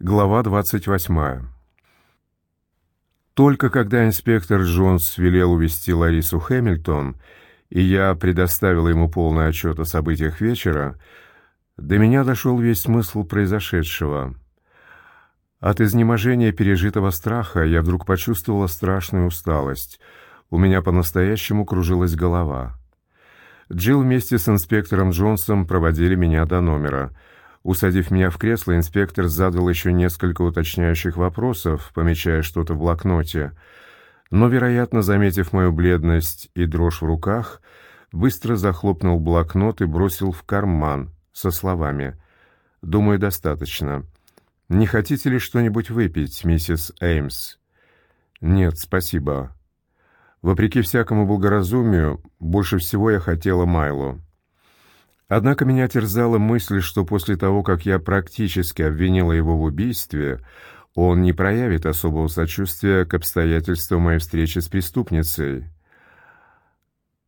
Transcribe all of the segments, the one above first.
Глава 28. Только когда инспектор Джонс велел увести Ларису Хэмилтон, и я предоставил ему полный отчет о событиях вечера, до меня дошел весь смысл произошедшего. От изнеможения пережитого страха я вдруг почувствовала страшную усталость. У меня по-настоящему кружилась голова. Джилл вместе с инспектором Джонсом проводили меня до номера — Усадив меня в кресло, инспектор задал еще несколько уточняющих вопросов, помечая что-то в блокноте. Но, вероятно, заметив мою бледность и дрожь в руках, быстро захлопнул блокнот и бросил в карман со словами «Думаю, достаточно. Не хотите ли что-нибудь выпить, миссис Эймс?» «Нет, спасибо. Вопреки всякому благоразумию, больше всего я хотела Майлу». Однако меня терзала мысль, что после того, как я практически обвинила его в убийстве, он не проявит особого сочувствия к обстоятельствам моей встречи с преступницей.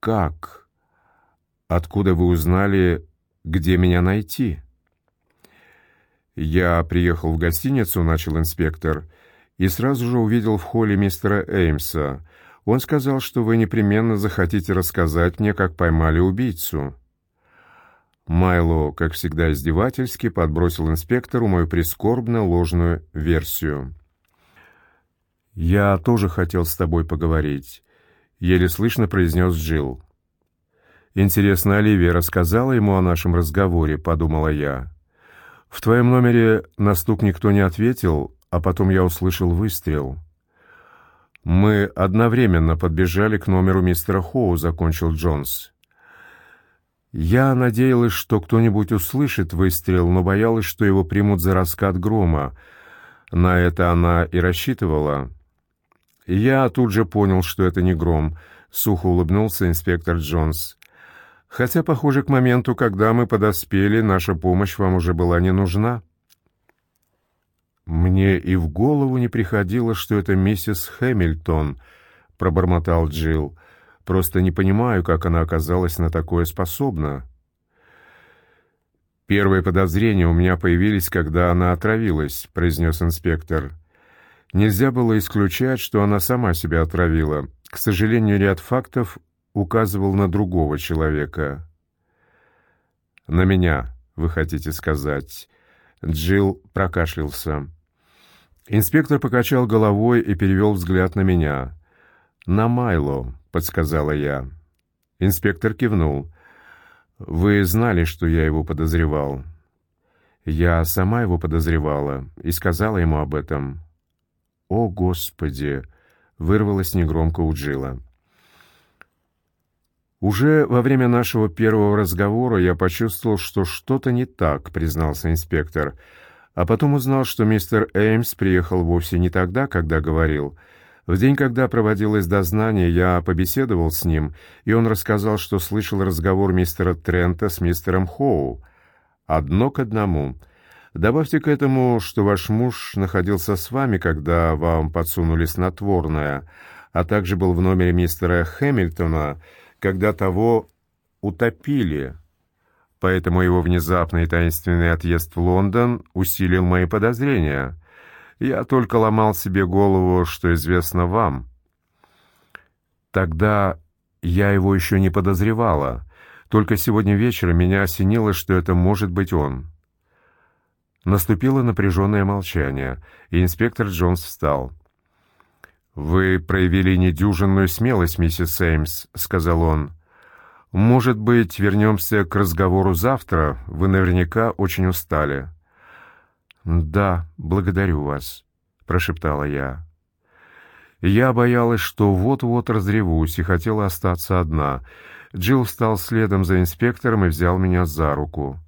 «Как? Откуда вы узнали, где меня найти?» «Я приехал в гостиницу», — начал инспектор, «и сразу же увидел в холле мистера Эймса. Он сказал, что вы непременно захотите рассказать мне, как поймали убийцу». Майло, как всегда издевательски, подбросил инспектору мою прискорбно ложную версию. «Я тоже хотел с тобой поговорить», — еле слышно произнес Джилл. «Интересно, Оливия рассказала ему о нашем разговоре», — подумала я. «В твоем номере на стук никто не ответил, а потом я услышал выстрел». «Мы одновременно подбежали к номеру мистера Хоу», — закончил Джонс. Я надеялась, что кто-нибудь услышит выстрел, но боялась, что его примут за раскат грома. На это она и рассчитывала. Я тут же понял, что это не гром, сухо улыбнулся инспектор Джонс. Хотя, похоже, к моменту, когда мы подоспели, наша помощь вам уже была не нужна. Мне и в голову не приходило, что это миссис Хэмилтон, пробормотал Джилл. Просто не понимаю, как она оказалась на такое способна. Первые подозрения у меня появились, когда она отравилась, произнес инспектор. Нельзя было исключать, что она сама себя отравила. К сожалению, ряд фактов указывал на другого человека. На меня, вы хотите сказать? Джилл прокашлялся. Инспектор покачал головой и перевел взгляд на меня. На Майло. — подсказала я. Инспектор кивнул. «Вы знали, что я его подозревал?» «Я сама его подозревала и сказала ему об этом». «О, Господи!» — вырвалось негромко у Джилла. «Уже во время нашего первого разговора я почувствовал, что что-то не так», — признался инспектор. «А потом узнал, что мистер Эймс приехал вовсе не тогда, когда говорил». В день, когда проводилось дознание, я побеседовал с ним, и он рассказал, что слышал разговор мистера Трента с мистером Хоу. Одно к одному. Добавьте к этому, что ваш муж находился с вами, когда вам подсунули снотворное, а также был в номере мистера Хэмилтона, когда того утопили. Поэтому его внезапный таинственный отъезд в Лондон усилил мои подозрения. Я только ломал себе голову, что известно вам. Тогда я его еще не подозревала. Только сегодня вечером меня осенило, что это может быть он. Наступило напряженное молчание, и инспектор Джонс встал. «Вы проявили недюжинную смелость, миссис Эймс», — сказал он. «Может быть, вернемся к разговору завтра? Вы наверняка очень устали». «Да, благодарю вас», — прошептала я. Я боялась, что вот-вот разревусь, и хотела остаться одна. Джилл встал следом за инспектором и взял меня за руку.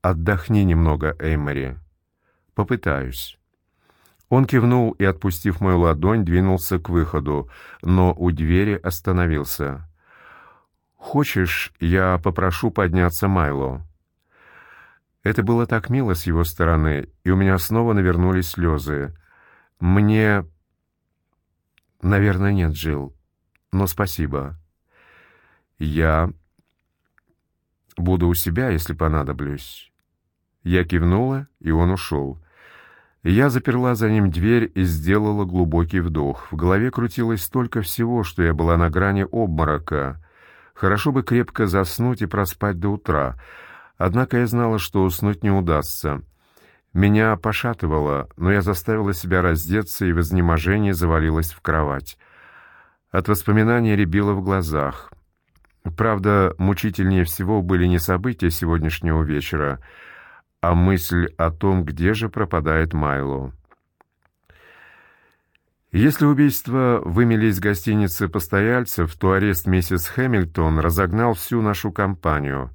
«Отдохни немного, Эймори». «Попытаюсь». Он кивнул и, отпустив мою ладонь, двинулся к выходу, но у двери остановился. «Хочешь, я попрошу подняться Майло?» Это было так мило с его стороны, и у меня снова навернулись слезы. Мне... Наверное, нет, Джилл, но спасибо. Я буду у себя, если понадоблюсь. Я кивнула, и он ушел. Я заперла за ним дверь и сделала глубокий вдох. В голове крутилось столько всего, что я была на грани обморока. Хорошо бы крепко заснуть и проспать до утра. Однако я знала, что уснуть не удастся. Меня пошатывало, но я заставила себя раздеться и в изнеможении завалилась в кровать. От воспоминаний рябило в глазах. Правда, мучительнее всего были не события сегодняшнего вечера, а мысль о том, где же пропадает Майло. Если убийство вымели из гостиницы постояльцев, то арест миссис Хэмилтон разогнал всю нашу компанию.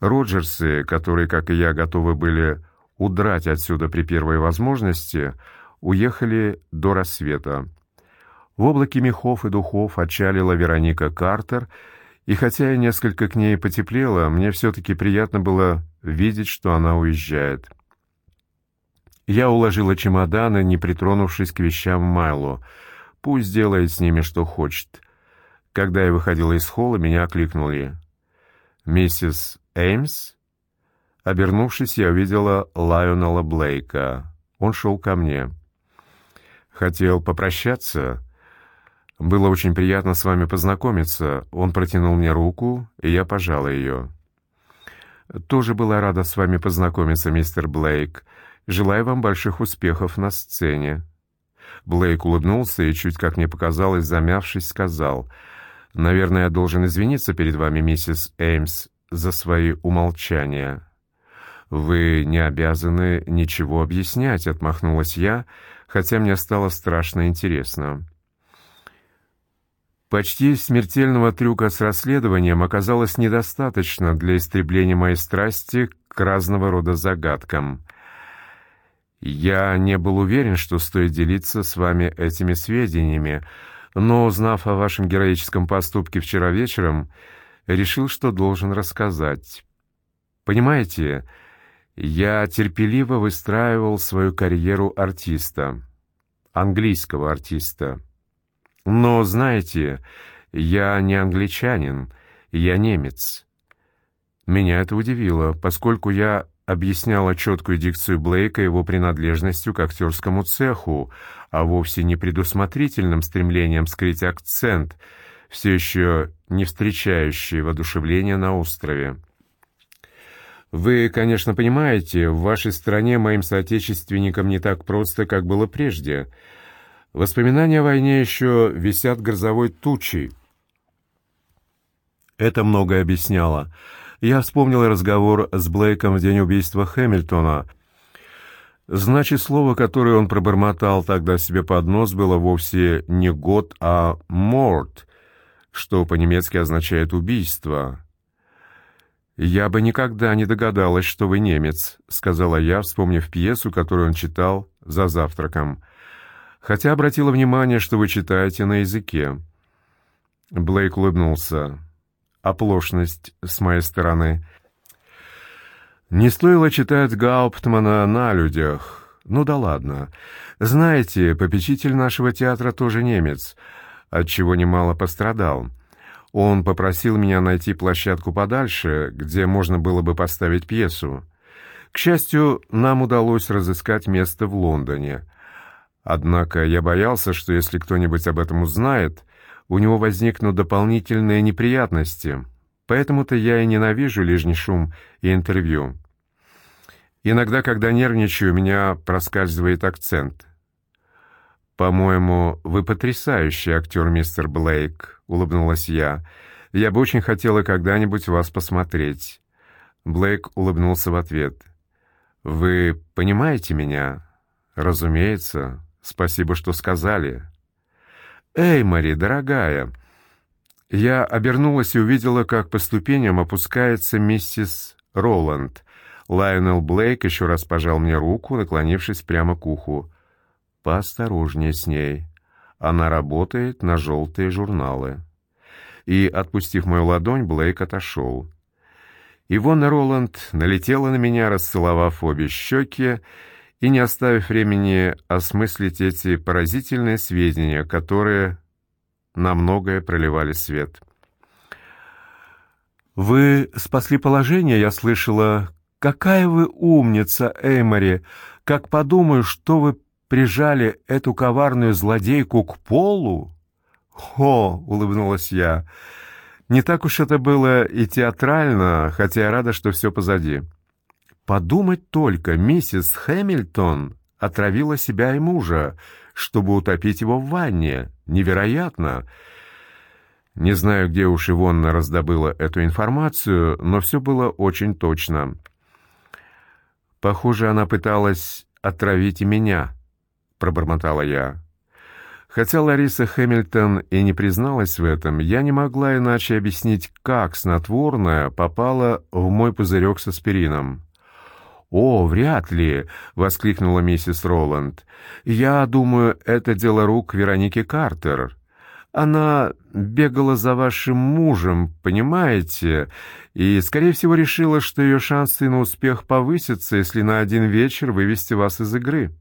Роджерсы, которые, как и я, готовы были удрать отсюда при первой возможности, уехали до рассвета. В облаке мехов и духов отчалила Вероника Картер — и хотя я несколько к ней потеплела, мне все-таки приятно было видеть, что она уезжает. Я уложила чемоданы, не притронувшись к вещам Майло. Пусть делает с ними, что хочет. Когда я выходила из холла, меня окликнули. «Миссис Эймс?» Обернувшись, я увидела Лайонела Блейка. Он шел ко мне. «Хотел попрощаться?» «Было очень приятно с вами познакомиться». Он протянул мне руку, и я пожала ее. «Тоже была рада с вами познакомиться, мистер Блейк. Желаю вам больших успехов на сцене». Блейк улыбнулся и, чуть как мне показалось, замявшись, сказал, «Наверное, я должен извиниться перед вами, миссис Эймс, за свои умолчания». «Вы не обязаны ничего объяснять», — отмахнулась я, хотя мне стало страшно интересно. Почти смертельного трюка с расследованием оказалось недостаточно для истребления моей страсти к разного рода загадкам. Я не был уверен, что стоит делиться с вами этими сведениями, но, узнав о вашем героическом поступке вчера вечером, решил, что должен рассказать. Понимаете, я терпеливо выстраивал свою карьеру артиста, английского артиста. Но, знаете, я не англичанин, я немец. Меня это удивило, поскольку я объясняла четкую дикцию Блейка его принадлежностью к актерскому цеху, а вовсе не предусмотрительным стремлением скрыть акцент, все еще не встречающий воодушевления на острове. Вы, конечно, понимаете, в вашей стране моим соотечественникам не так просто, как было прежде — Воспоминания о войне еще висят грозовой тучей. Это многое объясняло. Я вспомнил разговор с Блейком в день убийства Хэмилтона. Значит, слово, которое он пробормотал тогда себе под нос, было вовсе не «год», а «морт», что по-немецки означает «убийство». «Я бы никогда не догадалась, что вы немец», — сказала я, вспомнив пьесу, которую он читал за завтраком хотя обратила внимание, что вы читаете на языке». Блейк улыбнулся. «Оплошность с моей стороны». «Не стоило читать Гауптмана на людях. Ну да ладно. Знаете, попечитель нашего театра тоже немец, от чего немало пострадал. Он попросил меня найти площадку подальше, где можно было бы поставить пьесу. К счастью, нам удалось разыскать место в Лондоне». Однако я боялся, что если кто-нибудь об этом узнает, у него возникнут дополнительные неприятности. Поэтому-то я и ненавижу лишний шум и интервью. Иногда, когда нервничаю, у меня проскальзывает акцент. «По-моему, вы потрясающий актер, мистер Блейк», — улыбнулась я. «Я бы очень хотела когда-нибудь вас посмотреть». Блейк улыбнулся в ответ. «Вы понимаете меня?» «Разумеется. Спасибо, что сказали. Эй, Мари, дорогая. Я обернулась и увидела, как по ступеням опускается миссис Роланд. Лайонел Блейк еще раз пожал мне руку, наклонившись прямо к уху. Поосторожнее с ней. Она работает на желтые журналы. И, отпустив мою ладонь, Блейк отошел. Ивона Роланд налетела на меня, расцеловав обе щеки, и не оставив времени осмыслить эти поразительные сведения, которые на многое проливали свет. «Вы спасли положение, я слышала. Какая вы умница, Эймори! как подумаю, что вы прижали эту коварную злодейку к полу...» «О!» — улыбнулась я. «Не так уж это было и театрально, хотя я рада, что все позади». «Подумать только, миссис Хэмилтон отравила себя и мужа, чтобы утопить его в ванне. Невероятно!» Не знаю, где уж Ивонна раздобыла эту информацию, но все было очень точно. «Похоже, она пыталась отравить и меня», — пробормотала я. Хотя Лариса Хэмилтон и не призналась в этом, я не могла иначе объяснить, как снотворное попало в мой пузырек с аспирином. «О, вряд ли!» — воскликнула миссис Роланд. «Я думаю, это дело рук Вероники Картер. Она бегала за вашим мужем, понимаете, и, скорее всего, решила, что ее шансы на успех повысятся, если на один вечер вывести вас из игры.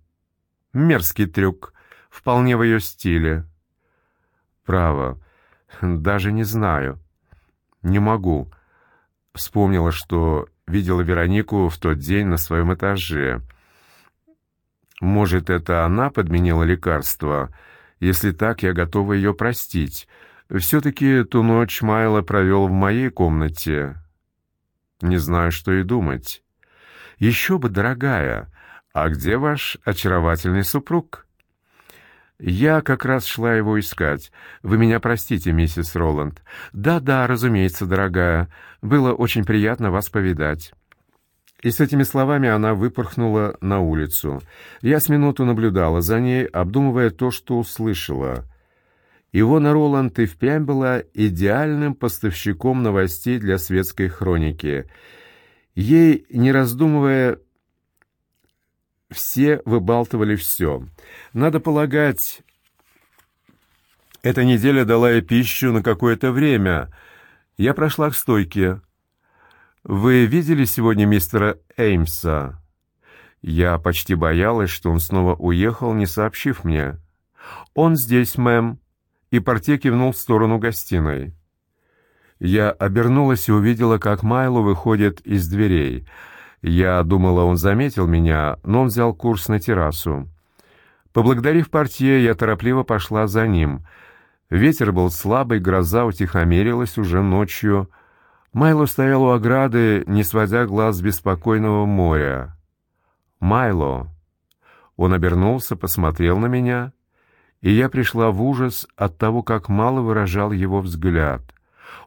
Мерзкий трюк, вполне в ее стиле. Право, даже не знаю. Не могу. Вспомнила, что видела Веронику в тот день на своем этаже. Может, это она подменила лекарство? Если так, я готова ее простить. Все-таки ту ночь Майло провел в моей комнате. Не знаю, что и думать. Еще бы, дорогая, а где ваш очаровательный супруг? Я как раз шла его искать. Вы меня простите, миссис Роланд. Да-да, разумеется, дорогая. Было очень приятно вас повидать. И с этими словами она выпорхнула на улицу. Я с минуту наблюдала за ней, обдумывая то, что услышала. Ивона Роланд и впрямь была идеальным поставщиком новостей для светской хроники. Ей, не раздумывая, все выбалтывали все. Надо полагать, эта неделя дала ей пищу на какое-то время. Я прошла к стойке. «Вы видели сегодня мистера Эймса?» Я почти боялась, что он снова уехал, не сообщив мне. «Он здесь, мэм», и портье кивнул в сторону гостиной. Я обернулась и увидела, как Майло выходит из дверей. Я думала, он заметил меня, но он взял курс на террасу. Поблагодарив портье, я торопливо пошла за ним. Ветер был слабый, гроза утихомирилась уже ночью. Майло стоял у ограды, не сводя глаз с беспокойного моря. «Майло!» Он обернулся, посмотрел на меня, и я пришла в ужас от того, как мало выражал его взгляд.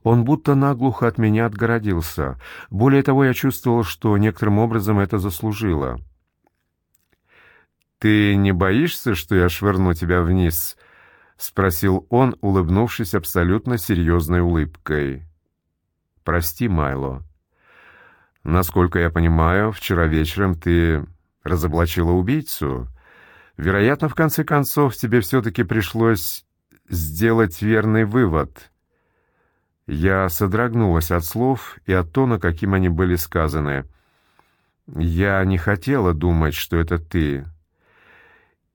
Он будто наглухо от меня отгородился. Более того, я чувствовал, что некоторым образом это заслужило. «Ты не боишься, что я швырну тебя вниз?» — спросил он, улыбнувшись абсолютно серьезной улыбкой. «Прости, Майло. Насколько я понимаю, вчера вечером ты разоблачила убийцу. Вероятно, в конце концов, тебе все-таки пришлось сделать верный вывод». Я содрогнулась от слов и от тона, каким они были сказаны. «Я не хотела думать, что это ты.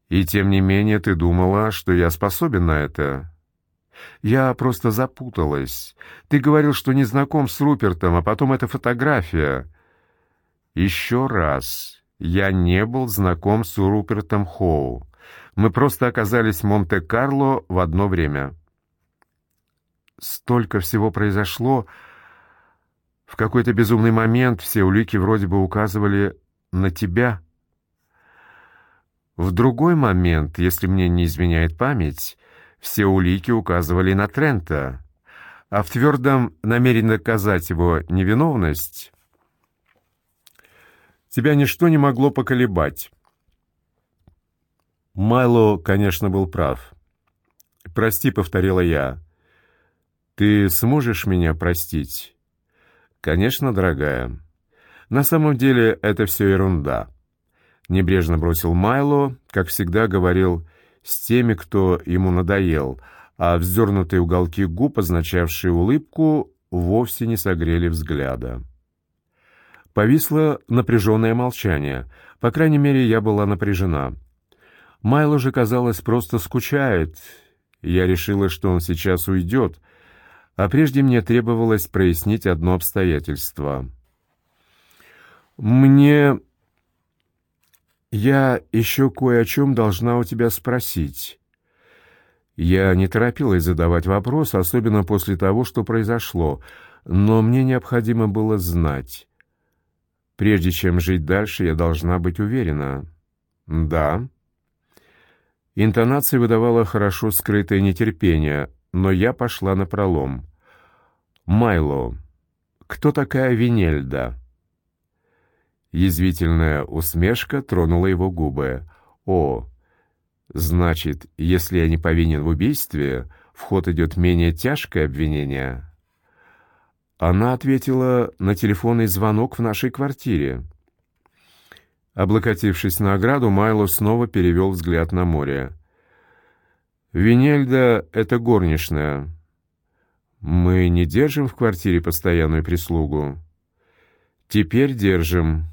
И тем не менее ты думала, что я способен на это. Я просто запуталась. Ты говорил, что не знаком с Рупертом, а потом эта фотография. Еще раз. Я не был знаком с Рупертом Хоу. Мы просто оказались в Монте-Карло в одно время. Столько всего произошло. В какой-то безумный момент все улики вроде бы указывали на тебя — в другой момент, если мне не изменяет память, все улики указывали на Трента, а в твердом намерении доказать его невиновность тебя ничто не могло поколебать. Майло, конечно, был прав. «Прости», — повторила я. «Ты сможешь меня простить?» «Конечно, дорогая. На самом деле это все ерунда». Небрежно бросил Майло, как всегда говорил с теми, кто ему надоел, а вздернутые уголки губ, означавшие улыбку, вовсе не согрели взгляда. Повисло напряженное молчание. По крайней мере, я была напряжена. Майло же, казалось, просто скучает. Я решила, что он сейчас уйдет, а прежде мне требовалось прояснить одно обстоятельство. «Мне «Я еще кое о чем должна у тебя спросить». Я не торопилась задавать вопрос, особенно после того, что произошло, но мне необходимо было знать. Прежде чем жить дальше, я должна быть уверена. «Да». Интонация выдавала хорошо скрытое нетерпение, но я пошла на пролом. «Майло, кто такая Винельда?» Язвительная усмешка тронула его губы. «О, значит, если я не повинен в убийстве, в ход идет менее тяжкое обвинение?» Она ответила на телефонный звонок в нашей квартире. Облокотившись на ограду, Майло снова перевел взгляд на море. «Винельда — это горничная. Мы не держим в квартире постоянную прислугу. Теперь держим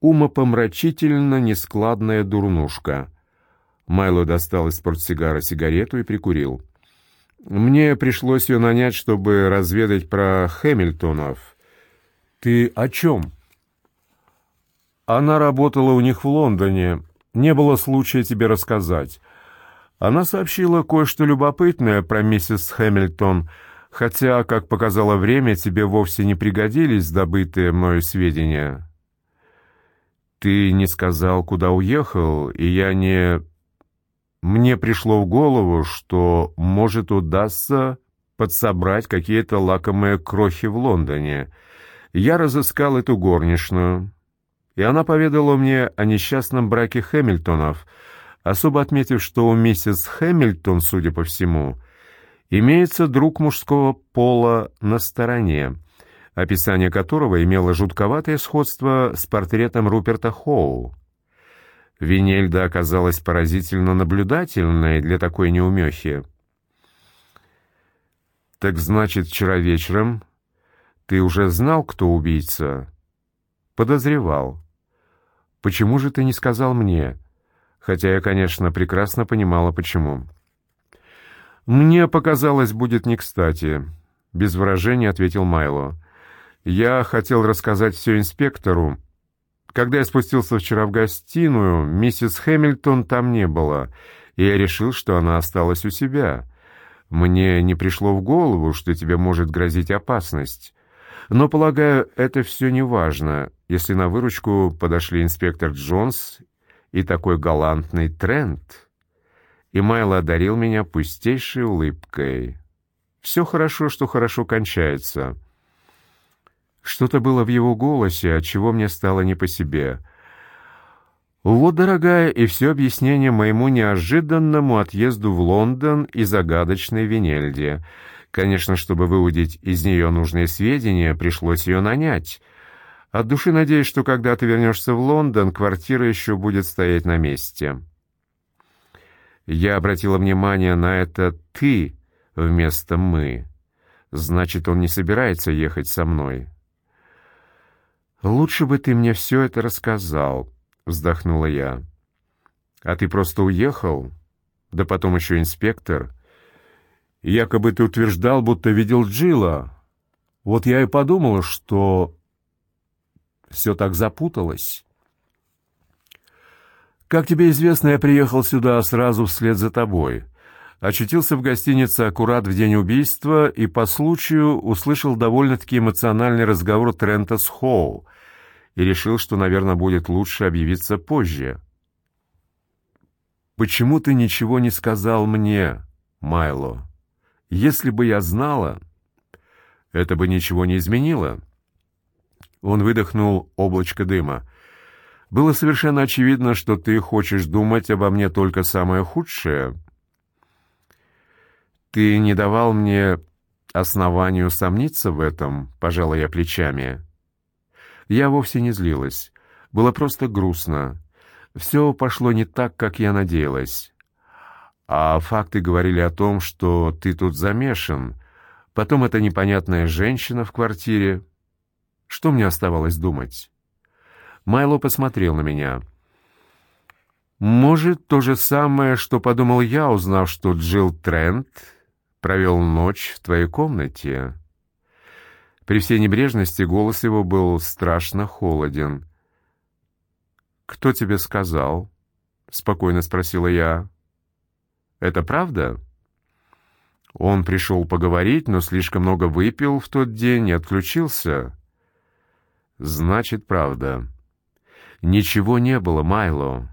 умопомрачительно нескладная дурнушка. Майло достал из портсигара сигарету и прикурил. «Мне пришлось ее нанять, чтобы разведать про Хэмилтонов». «Ты о чем?» «Она работала у них в Лондоне. Не было случая тебе рассказать. Она сообщила кое-что любопытное про миссис Хэмилтон, хотя, как показало время, тебе вовсе не пригодились добытые мною сведения». Ты не сказал, куда уехал, и я не... Мне пришло в голову, что, может, удастся подсобрать какие-то лакомые крохи в Лондоне. Я разыскал эту горничную, и она поведала мне о несчастном браке Хэмилтонов, особо отметив, что у миссис Хэмилтон, судя по всему, имеется друг мужского пола на стороне — описание которого имело жутковатое сходство с портретом Руперта Хоу. Винельда оказалась поразительно наблюдательной для такой неумехи. «Так значит, вчера вечером ты уже знал, кто убийца?» «Подозревал. Почему же ты не сказал мне?» Хотя я, конечно, прекрасно понимала, почему. «Мне показалось, будет не кстати», — без выражения ответил Майло. Я хотел рассказать все инспектору. Когда я спустился вчера в гостиную, миссис Хэмилтон там не было, и я решил, что она осталась у себя. Мне не пришло в голову, что тебе может грозить опасность. Но, полагаю, это все не важно, если на выручку подошли инспектор Джонс и такой галантный Трент. И Майло одарил меня пустейшей улыбкой. «Все хорошо, что хорошо кончается». Что-то было в его голосе, от чего мне стало не по себе. Вот, дорогая, и все объяснение моему неожиданному отъезду в Лондон и загадочной Венельде. Конечно, чтобы выудить из нее нужные сведения, пришлось ее нанять. От души надеюсь, что когда ты вернешься в Лондон, квартира еще будет стоять на месте. Я обратила внимание на это «ты» вместо «мы». Значит, он не собирается ехать со мной. «Лучше бы ты мне все это рассказал», — вздохнула я. «А ты просто уехал? Да потом еще инспектор. Якобы ты утверждал, будто видел Джилла. Вот я и подумала, что все так запуталось». «Как тебе известно, я приехал сюда сразу вслед за тобой. Очутился в гостинице аккурат в день убийства и по случаю услышал довольно-таки эмоциональный разговор Трента с Хоу и решил, что, наверное, будет лучше объявиться позже. «Почему ты ничего не сказал мне, Майло? Если бы я знала, это бы ничего не изменило». Он выдохнул облачко дыма. «Было совершенно очевидно, что ты хочешь думать обо мне только самое худшее. Ты не давал мне основанию сомниться в этом, пожалуй, я плечами». Я вовсе не злилась. Было просто грустно. Все пошло не так, как я надеялась. А факты говорили о том, что ты тут замешан. Потом эта непонятная женщина в квартире. Что мне оставалось думать? Майло посмотрел на меня. Может, то же самое, что подумал я, узнав, что Джилл Трент провел ночь в твоей комнате. При всей небрежности голос его был страшно холоден. «Кто тебе сказал?» — спокойно спросила я. «Это правда?» Он пришел поговорить, но слишком много выпил в тот день и отключился. «Значит, правда. Ничего не было, Майло».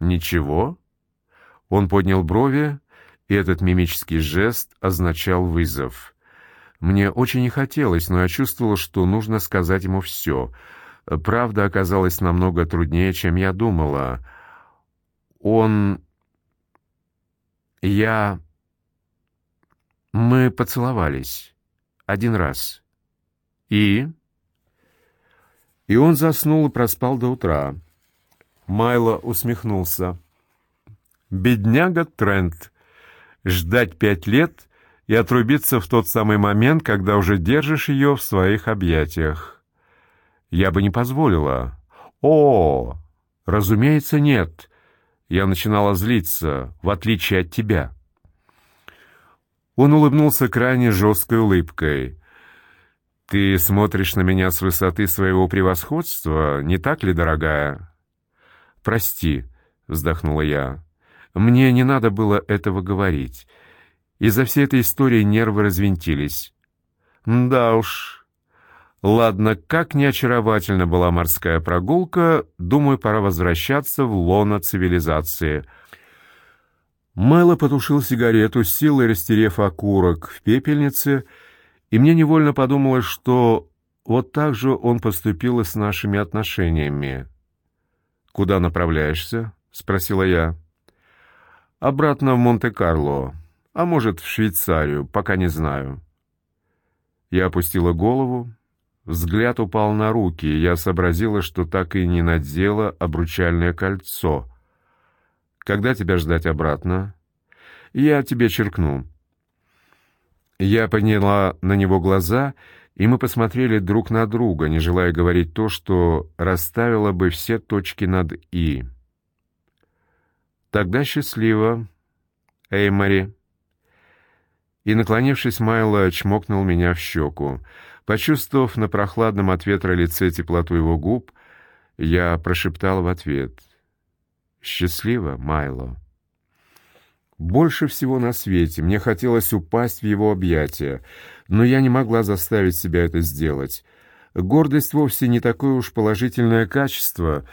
«Ничего?» Он поднял брови, и этот мимический жест означал вызов. Мне очень не хотелось, но я чувствовала, что нужно сказать ему все — Правда оказалась намного труднее, чем я думала. Он... Я... Мы поцеловались. Один раз. И... И он заснул и проспал до утра. Майло усмехнулся. «Бедняга Трент. Ждать пять лет и отрубиться в тот самый момент, когда уже держишь ее в своих объятиях. Я бы не позволила. О, разумеется, нет. Я начинала злиться, в отличие от тебя. Он улыбнулся крайне жесткой улыбкой. «Ты смотришь на меня с высоты своего превосходства, не так ли, дорогая?» «Прости», — вздохнула я. «Мне не надо было этого говорить. Из-за всей этой истории нервы развинтились». «Да уж, Ладно, как не очаровательна была морская прогулка, думаю, пора возвращаться в лоно цивилизации. Мэло потушил сигарету, силой растерев окурок в пепельнице, и мне невольно подумалось, что вот так же он поступил и с нашими отношениями. «Куда направляешься?» — спросила я. «Обратно в Монте-Карло, а может, в Швейцарию, пока не знаю». Я опустила голову, Взгляд упал на руки, и я сообразила, что так и не надела обручальное кольцо. «Когда тебя ждать обратно?» «Я тебе черкну». Я подняла на него глаза, и мы посмотрели друг на друга, не желая говорить то, что расставило бы все точки над «и». «Тогда счастливо, Эймори». И, наклонившись, Майло чмокнул меня в щеку. Почувствовав на прохладном от ветра лице теплоту его губ, я прошептал в ответ «Счастливо, Майло». Больше всего на свете мне хотелось упасть в его объятия, но я не могла заставить себя это сделать. Гордость вовсе не такое уж положительное качество,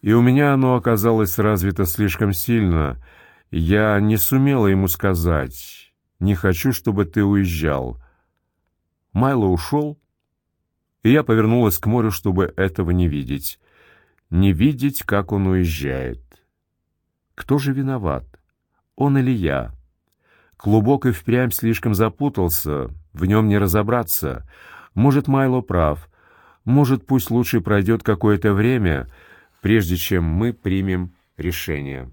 и у меня оно оказалось развито слишком сильно. Я не сумела ему сказать «Не хочу, чтобы ты уезжал». Майло ушел, и я повернулась к морю, чтобы этого не видеть. Не видеть, как он уезжает. Кто же виноват? Он или я? Клубок и впрямь слишком запутался, в нем не разобраться. Может, Майло прав. Может, пусть лучше пройдет какое-то время, прежде чем мы примем решение.